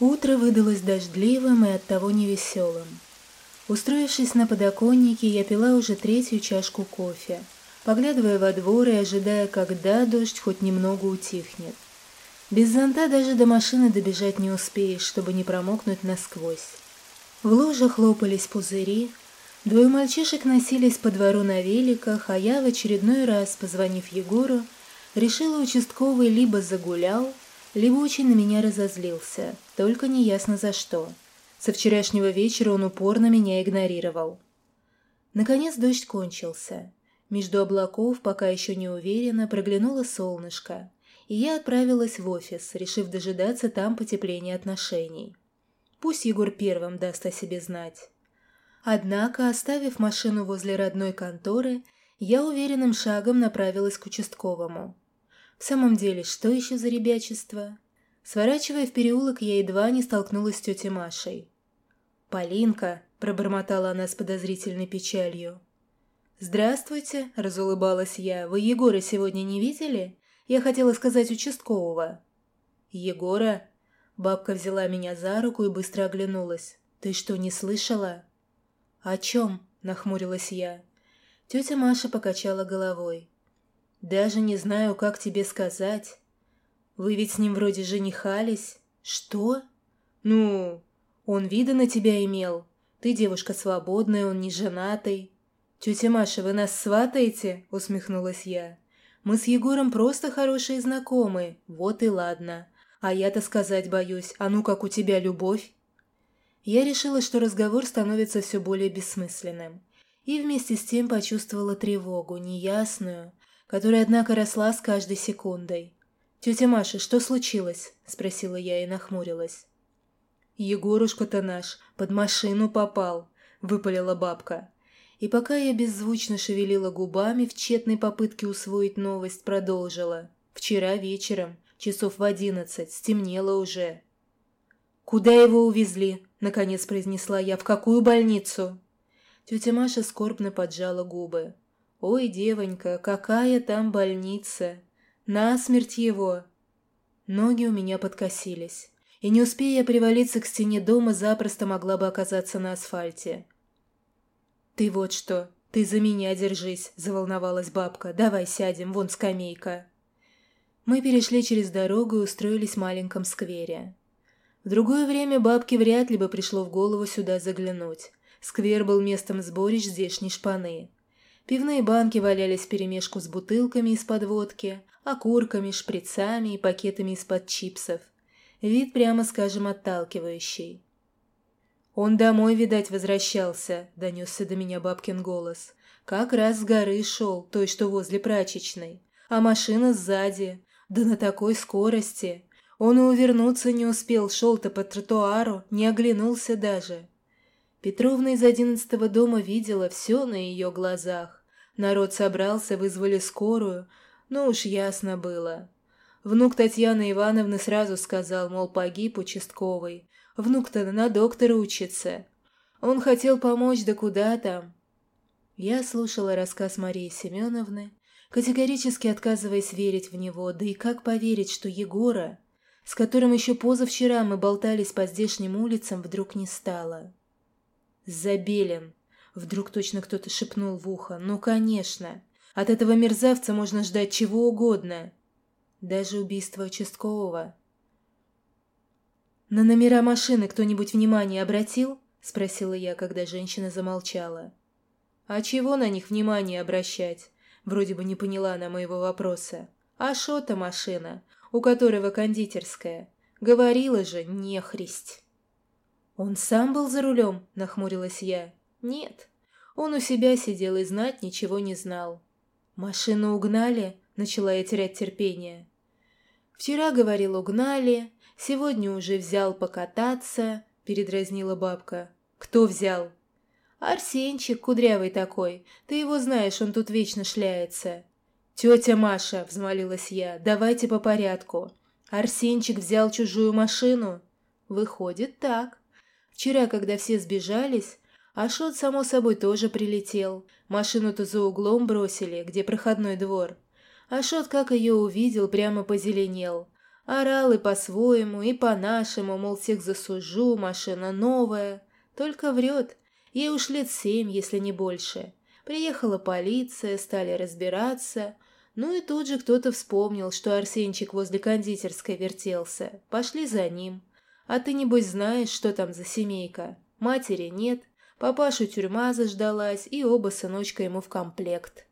Утро выдалось дождливым и оттого невеселым. Устроившись на подоконнике, я пила уже третью чашку кофе, поглядывая во двор и ожидая, когда дождь хоть немного утихнет. Без зонта даже до машины добежать не успеешь, чтобы не промокнуть насквозь. В лужах лопались пузыри, двое мальчишек носились по двору на великах, а я в очередной раз, позвонив Егору, решила участковый либо загулял, либо очень на меня разозлился, только неясно за что. Со вчерашнего вечера он упорно меня игнорировал. Наконец дождь кончился. Между облаков, пока еще не уверенно, проглянуло солнышко, и я отправилась в офис, решив дожидаться там потепления отношений. Пусть Егор первым даст о себе знать. Однако, оставив машину возле родной конторы, я уверенным шагом направилась к участковому. В самом деле, что еще за ребячество? Сворачивая в переулок, я едва не столкнулась с тетей Машей. «Полинка», — пробормотала она с подозрительной печалью. «Здравствуйте», — разулыбалась я. «Вы Егора сегодня не видели? Я хотела сказать участкового». «Егора?» Бабка взяла меня за руку и быстро оглянулась. «Ты что, не слышала?» «О чем?» — нахмурилась я. Тетя Маша покачала головой. Даже не знаю, как тебе сказать. Вы ведь с ним вроде женихались. Что? Ну, он вида на тебя имел. Ты девушка свободная, он не женатый. Тетя Маша, вы нас сватаете? Усмехнулась я. Мы с Егором просто хорошие знакомые. Вот и ладно. А я-то сказать боюсь. А ну, как у тебя любовь? Я решила, что разговор становится все более бессмысленным. И вместе с тем почувствовала тревогу, неясную, которая, однако, росла с каждой секундой. «Тетя Маша, что случилось?» – спросила я и нахмурилась. «Егорушка-то наш под машину попал», – выпалила бабка. И пока я беззвучно шевелила губами в тщетной попытке усвоить новость, продолжила. «Вчера вечером, часов в одиннадцать, стемнело уже». «Куда его увезли?» – наконец произнесла я. «В какую больницу?» Тетя Маша скорбно поджала губы. «Ой, девонька, какая там больница! Насмерть его!» Ноги у меня подкосились, и не успея привалиться к стене дома, запросто могла бы оказаться на асфальте. «Ты вот что, ты за меня держись!» – заволновалась бабка. «Давай сядем, вон скамейка!» Мы перешли через дорогу и устроились в маленьком сквере. В другое время бабке вряд ли бы пришло в голову сюда заглянуть. Сквер был местом сборищ здешней шпаны. Пивные банки валялись вперемешку с бутылками из-под водки, окурками, шприцами и пакетами из-под чипсов. Вид, прямо скажем, отталкивающий. «Он домой, видать, возвращался», — донесся до меня бабкин голос. «Как раз с горы шел, той, что возле прачечной. А машина сзади. Да на такой скорости. Он и увернуться не успел, шел-то по тротуару, не оглянулся даже». Петровна из одиннадцатого дома видела все на ее глазах. Народ собрался, вызвали скорую, но уж ясно было. Внук Татьяны Ивановны сразу сказал, мол, погиб участковый. Внук-то на доктора учится. Он хотел помочь, да куда там? Я слушала рассказ Марии Семеновны, категорически отказываясь верить в него, да и как поверить, что Егора, с которым еще позавчера мы болтались по здешним улицам, вдруг не стало. Забелин, Вдруг точно кто-то шепнул в ухо. «Ну, конечно! От этого мерзавца можно ждать чего угодно. Даже убийство участкового». «На номера машины кто-нибудь внимание обратил?» — спросила я, когда женщина замолчала. «А чего на них внимание обращать?» Вроде бы не поняла она моего вопроса. «А шо-то машина, у которого кондитерская? Говорила же, нехристь!» «Он сам был за рулем?» — нахмурилась я. «Нет, он у себя сидел и знать ничего не знал. «Машину угнали?» – начала я терять терпение. «Вчера, говорил, угнали, сегодня уже взял покататься», – передразнила бабка. «Кто взял?» «Арсенчик, кудрявый такой. Ты его знаешь, он тут вечно шляется». «Тетя Маша», – взмолилась я, – «давайте по порядку. Арсенчик взял чужую машину?» «Выходит, так. Вчера, когда все сбежались, Ашот, само собой, тоже прилетел. Машину-то за углом бросили, где проходной двор. Ашот, как ее увидел, прямо позеленел. Орал и по-своему, и по-нашему, мол, всех засужу, машина новая. Только врет. Ей уж лет семь, если не больше. Приехала полиция, стали разбираться. Ну и тут же кто-то вспомнил, что Арсенчик возле кондитерской вертелся. Пошли за ним. А ты, небось, знаешь, что там за семейка? Матери нет, папашу тюрьма заждалась, и оба сыночка ему в комплект.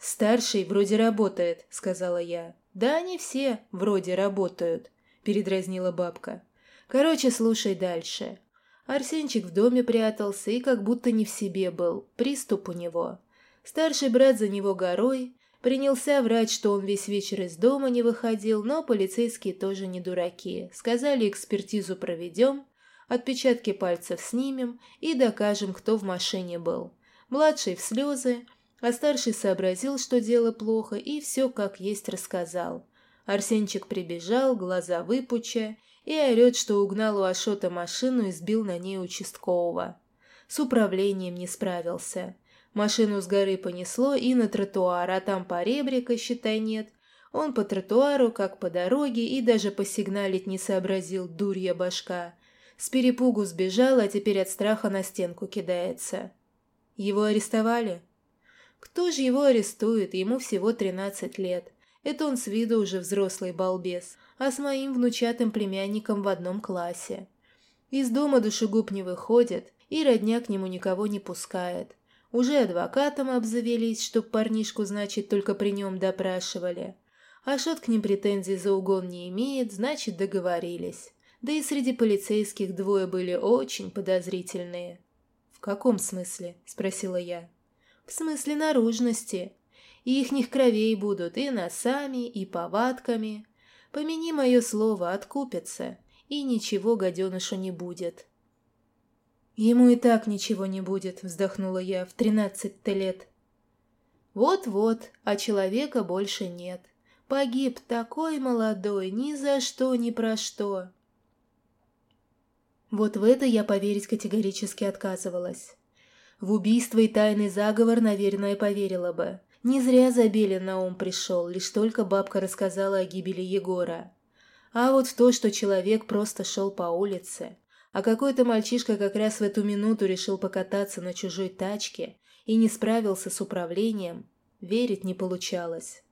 «Старший вроде работает», — сказала я. «Да они все вроде работают», — передразнила бабка. «Короче, слушай дальше. Арсенчик в доме прятался и как будто не в себе был, приступ у него. Старший брат за него горой, принялся врать, что он весь вечер из дома не выходил, но полицейские тоже не дураки. Сказали, экспертизу проведем, отпечатки пальцев снимем и докажем, кто в машине был. Младший в слезы, а старший сообразил, что дело плохо, и все как есть рассказал. Арсенчик прибежал, глаза выпуча, и орет, что угнал у Ашота машину и сбил на ней участкового. С управлением не справился. Машину с горы понесло и на тротуар, а там поребрика, считай, нет. Он по тротуару, как по дороге, и даже посигналить не сообразил, дурья башка. С перепугу сбежал, а теперь от страха на стенку кидается. Его арестовали? Кто же его арестует? Ему всего 13 лет. Это он с виду уже взрослый балбес, а с моим внучатым племянником в одном классе. Из дома душегуб не выходит, и родня к нему никого не пускает. Уже адвокатом обзавелись, чтоб парнишку, значит, только при нем допрашивали. А Шот к ним претензий за угон не имеет, значит, договорились. Да и среди полицейских двое были очень подозрительные. «В каком смысле?» – спросила я. «В смысле наружности и ихних кровей будут и носами, и повадками. Помяни мое слово, откупятся, и ничего гаденышу не будет». «Ему и так ничего не будет», — вздохнула я, — «в тринадцать-то лет». «Вот-вот, а человека больше нет. Погиб такой молодой, ни за что, ни про что». Вот в это я поверить категорически отказывалась. В убийство и тайный заговор, наверное, поверила бы. Не зря Забелин на ум пришел, лишь только бабка рассказала о гибели Егора. А вот в то, что человек просто шел по улице, а какой-то мальчишка как раз в эту минуту решил покататься на чужой тачке и не справился с управлением, верить не получалось.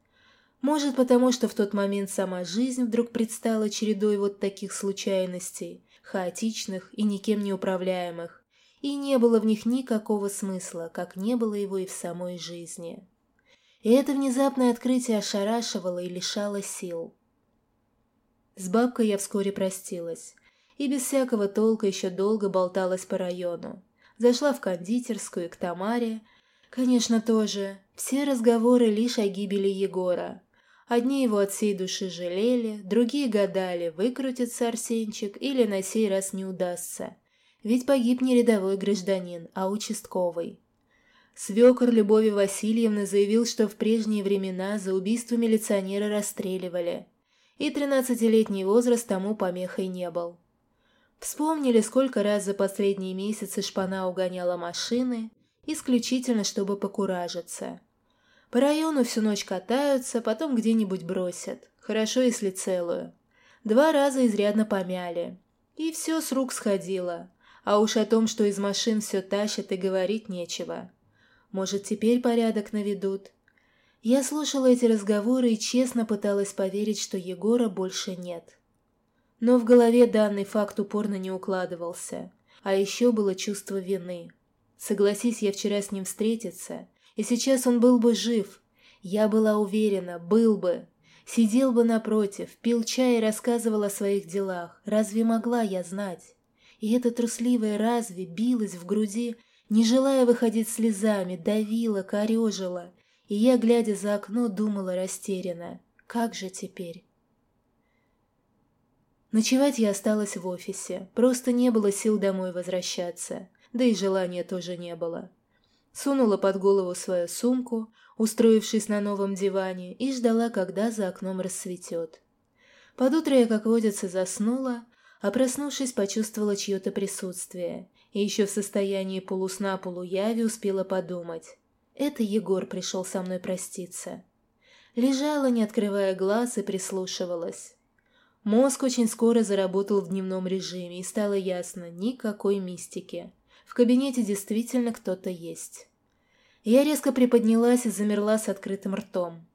Может, потому что в тот момент сама жизнь вдруг предстала чередой вот таких случайностей, хаотичных и никем не управляемых, и не было в них никакого смысла, как не было его и в самой жизни. И это внезапное открытие ошарашивало и лишало сил. С бабкой я вскоре простилась, и без всякого толка еще долго болталась по району. Зашла в кондитерскую к Тамаре. Конечно, тоже. Все разговоры лишь о гибели Егора. Одни его от всей души жалели, другие гадали, выкрутится Арсенчик или на сей раз не удастся. Ведь погиб не рядовой гражданин, а участковый. Свекор Любови Васильевны заявил, что в прежние времена за убийство милиционера расстреливали, и тринадцатилетний возраст тому помехой не был. Вспомнили, сколько раз за последние месяцы шпана угоняла машины, исключительно чтобы покуражиться. По району всю ночь катаются, потом где-нибудь бросят, хорошо если целую. Два раза изрядно помяли, и все с рук сходило, а уж о том, что из машин все тащат и говорить нечего. Может, теперь порядок наведут? Я слушала эти разговоры и честно пыталась поверить, что Егора больше нет. Но в голове данный факт упорно не укладывался. А еще было чувство вины. Согласись я вчера с ним встретиться, и сейчас он был бы жив. Я была уверена, был бы. Сидел бы напротив, пил чай и рассказывал о своих делах. Разве могла я знать? И это трусливое разве билось в груди, не желая выходить слезами, давила, корежила, и я, глядя за окно, думала растерянно, как же теперь? Ночевать я осталась в офисе, просто не было сил домой возвращаться, да и желания тоже не было. Сунула под голову свою сумку, устроившись на новом диване, и ждала, когда за окном рассветет. Под утро я, как водится, заснула, а проснувшись, почувствовала чье-то присутствие и еще в состоянии полусна-полуяви успела подумать. Это Егор пришел со мной проститься. Лежала, не открывая глаз, и прислушивалась. Мозг очень скоро заработал в дневном режиме, и стало ясно – никакой мистики. В кабинете действительно кто-то есть. Я резко приподнялась и замерла с открытым ртом.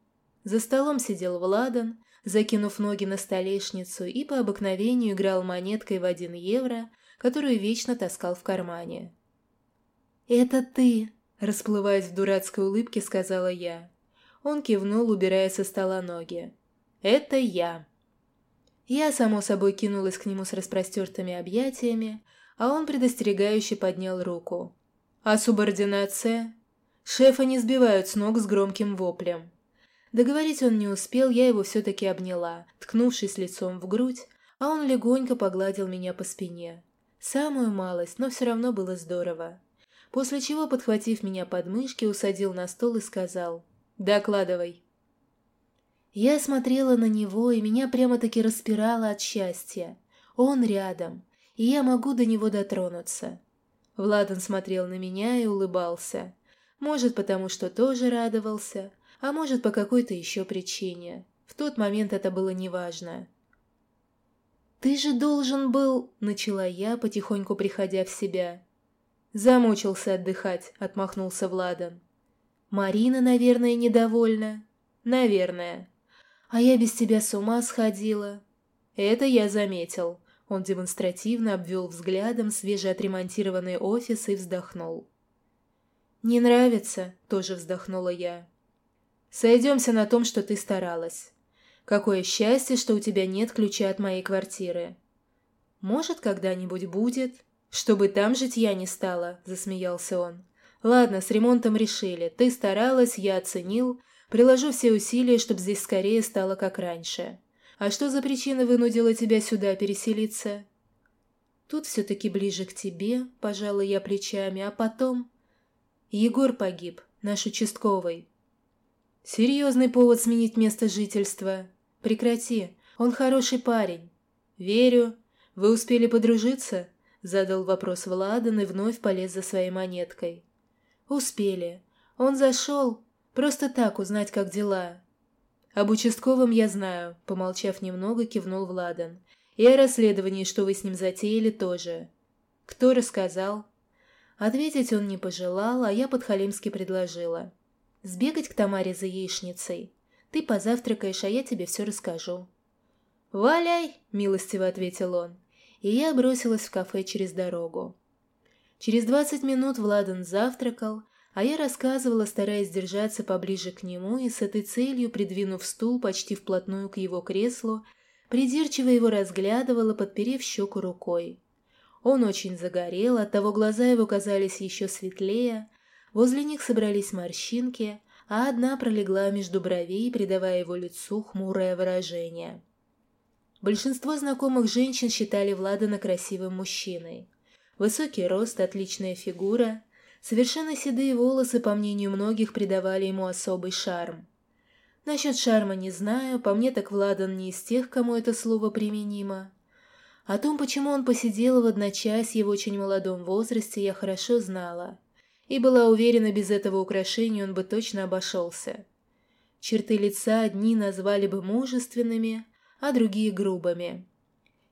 За столом сидел Владан, закинув ноги на столешницу и по обыкновению играл монеткой в один евро, которую вечно таскал в кармане. «Это ты!» – расплываясь в дурацкой улыбке, сказала я. Он кивнул, убирая со стола ноги. «Это я!» Я, само собой, кинулась к нему с распростертыми объятиями, а он предостерегающе поднял руку. «А субординация?» Шефа не сбивают с ног с громким воплем. Договорить он не успел, я его все-таки обняла, ткнувшись лицом в грудь, а он легонько погладил меня по спине. Самую малость, но все равно было здорово. После чего, подхватив меня под мышки, усадил на стол и сказал «Докладывай». Я смотрела на него, и меня прямо-таки распирало от счастья. Он рядом, и я могу до него дотронуться. Владан смотрел на меня и улыбался. Может, потому что тоже радовался, а может, по какой-то еще причине. В тот момент это было неважно. «Ты же должен был...» — начала я, потихоньку приходя в себя. «Замучился отдыхать», — отмахнулся Владан. «Марина, наверное, недовольна?» «Наверное. А я без тебя с ума сходила». «Это я заметил». Он демонстративно обвел взглядом свежеотремонтированный офис и вздохнул. «Не нравится?» – тоже вздохнула я. «Сойдемся на том, что ты старалась. Какое счастье, что у тебя нет ключа от моей квартиры». «Может, когда-нибудь будет?» «Чтобы там жить я не стала», – засмеялся он. «Ладно, с ремонтом решили. Ты старалась, я оценил. Приложу все усилия, чтобы здесь скорее стало как раньше. А что за причина вынудила тебя сюда переселиться?» «Тут все-таки ближе к тебе», – пожала я плечами, а потом... «Егор погиб, наш участковый». «Серьезный повод сменить место жительства. Прекрати, он хороший парень». «Верю. Вы успели подружиться?» – задал вопрос Владан и вновь полез за своей монеткой. «Успели. Он зашел. Просто так узнать, как дела». «Об участковом я знаю», – помолчав немного, кивнул Владан. «И о расследовании, что вы с ним затеяли, тоже». «Кто рассказал?» Ответить он не пожелал, а я подхалимски предложила. «Сбегать к Тамаре за яичницей. Ты позавтракаешь, а я тебе все расскажу». «Валяй!» – милостиво ответил он. И я бросилась в кафе через дорогу. Через двадцать минут Владан завтракал, а я рассказывала, стараясь держаться поближе к нему и с этой целью, придвинув стул почти вплотную к его креслу, придирчиво его разглядывала, подперев щеку рукой. Он очень загорел, оттого глаза его казались еще светлее, возле них собрались морщинки, а одна пролегла между бровей, придавая его лицу хмурое выражение. Большинство знакомых женщин считали Владана красивым мужчиной. Высокий рост, отличная фигура, совершенно седые волосы, по мнению многих, придавали ему особый шарм. Насчет шарма не знаю, по мне так Владан не из тех, кому это слово применимо. О том, почему он посидел в одночасье в очень молодом возрасте, я хорошо знала и была уверена, без этого украшения он бы точно обошелся. Черты лица одни назвали бы мужественными, а другие грубыми.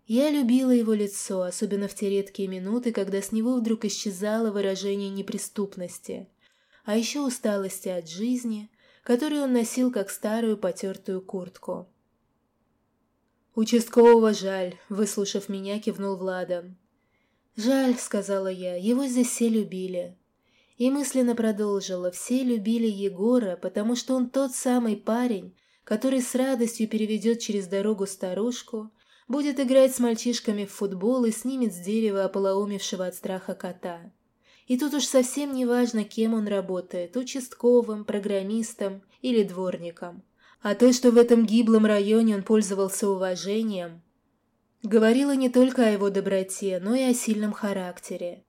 Я любила его лицо, особенно в те редкие минуты, когда с него вдруг исчезало выражение неприступности, а еще усталости от жизни, которую он носил как старую потертую куртку. «Участкового жаль», — выслушав меня, кивнул Влада. «Жаль», — сказала я, — «его здесь все любили». И мысленно продолжила, все любили Егора, потому что он тот самый парень, который с радостью переведет через дорогу старушку, будет играть с мальчишками в футбол и снимет с дерева ополоумевшего от страха кота. И тут уж совсем не важно, кем он работает – участковым, программистом или дворником. А то, что в этом гиблом районе он пользовался уважением, говорило не только о его доброте, но и о сильном характере.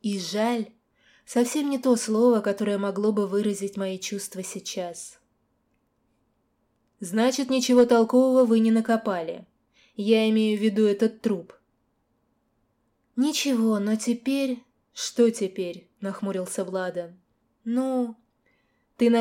И жаль – совсем не то слово, которое могло бы выразить мои чувства сейчас. «Значит, ничего толкового вы не накопали. Я имею в виду этот труп». «Ничего, но теперь...» «Что теперь?» – нахмурился Влада. «Ну, ты наш